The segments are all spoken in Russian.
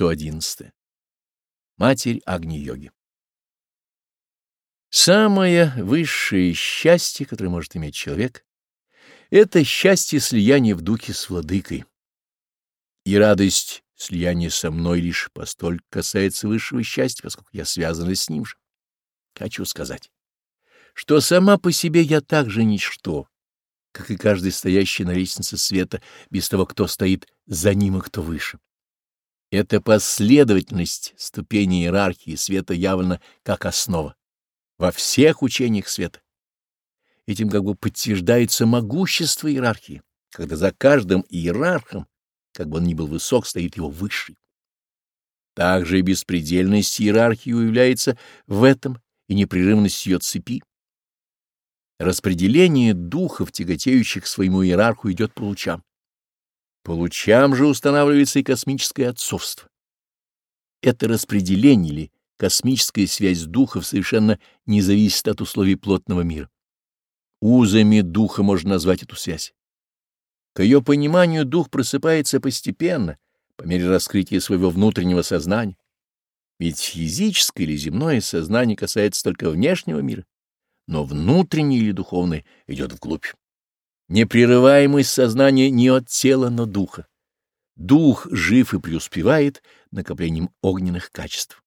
111. Матерь огни йоги Самое высшее счастье, которое может иметь человек, это счастье слияния в духе с владыкой. И радость слияния со мной лишь постолько касается высшего счастья, поскольку я связана с ним же. Хочу сказать, что сама по себе я также ничто, как и каждый стоящий на лестнице света, без того, кто стоит за ним и кто выше. Эта последовательность ступени иерархии света явлена как основа во всех учениях света. Этим как бы подтверждается могущество иерархии, когда за каждым иерархом, как бы он ни был высок, стоит его высший. Также и беспредельность иерархии уявляется в этом и непрерывность ее цепи. Распределение духов, тяготеющих к своему иерарху, идет по лучам. По лучам же устанавливается и космическое отцовство. Это распределение ли космическая связь духов совершенно не зависит от условий плотного мира. Узами духа можно назвать эту связь. К ее пониманию дух просыпается постепенно, по мере раскрытия своего внутреннего сознания. Ведь физическое или земное сознание касается только внешнего мира, но внутреннее или духовное идет вглубь непрерываемость сознания не от тела, но духа. Дух жив и преуспевает накоплением огненных качеств.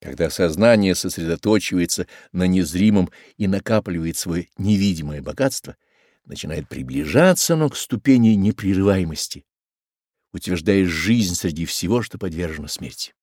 Когда сознание сосредоточивается на незримом и накапливает свое невидимое богатство, начинает приближаться оно к ступени непрерываемости, утверждая жизнь среди всего, что подвержено смерти.